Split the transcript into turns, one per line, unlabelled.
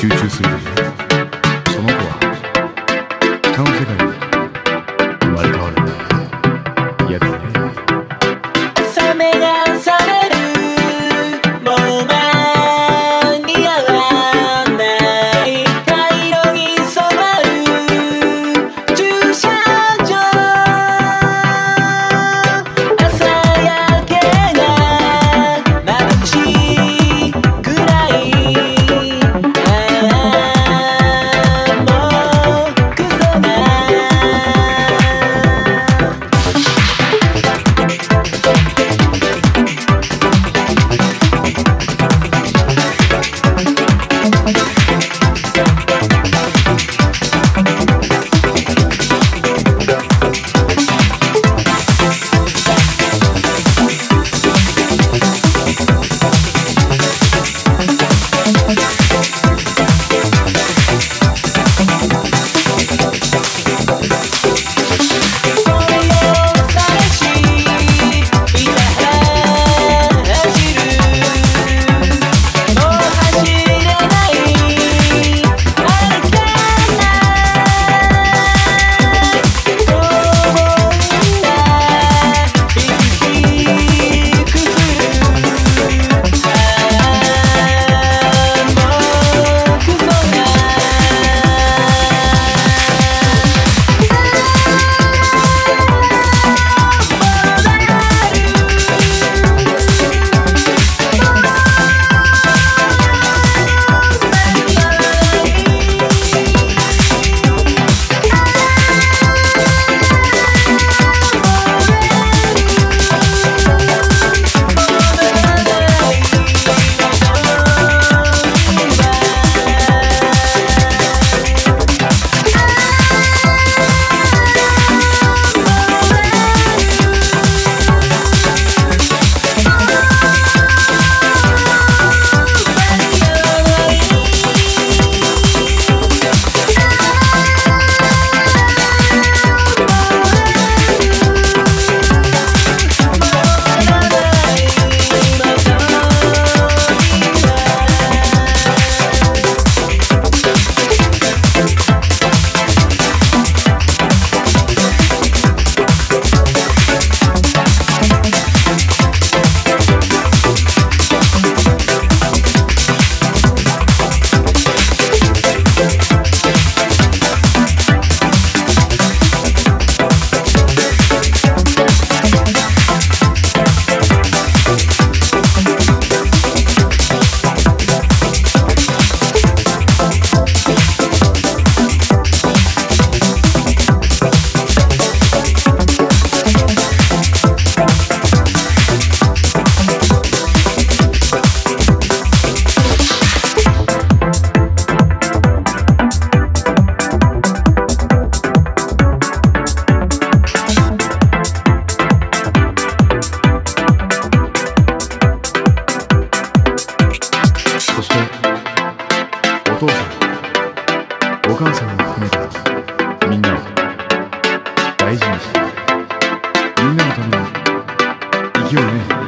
集中する。その子は北の世界に生まれ変わる。やだね。父さん。お母さんを含めたみんなを大事にしてみんなのために生きようね。